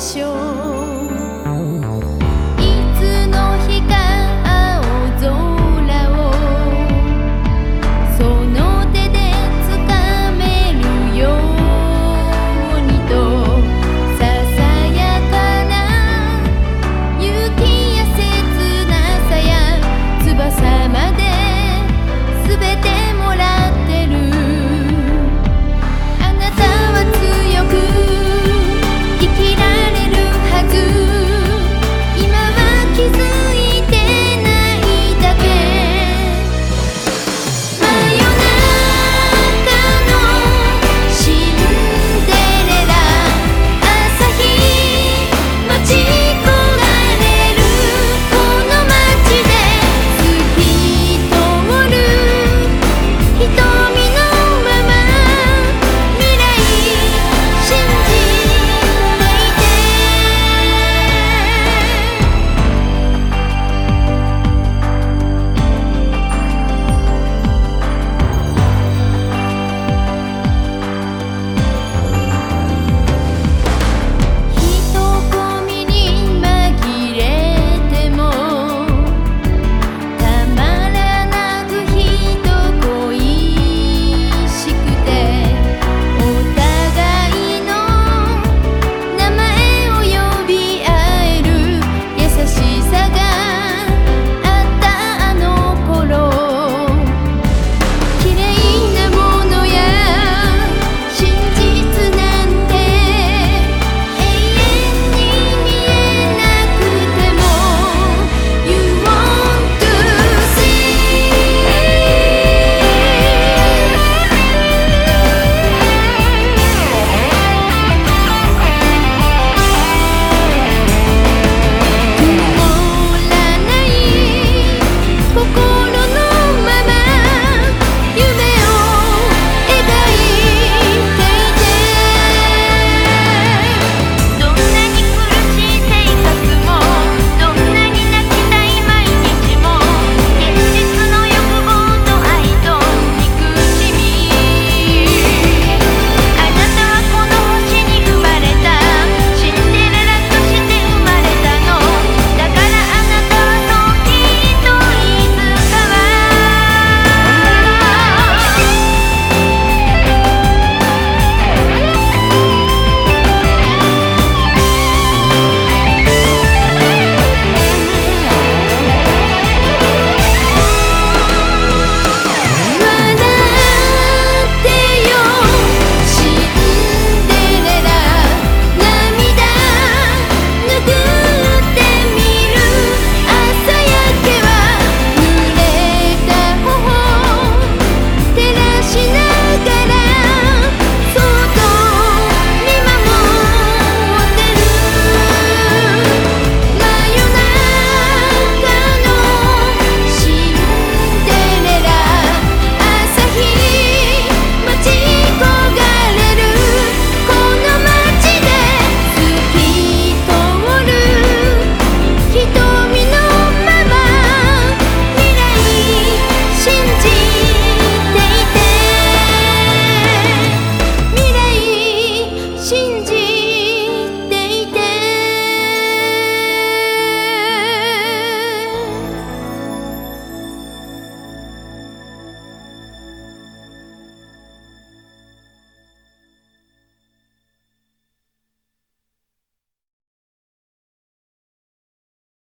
しょう。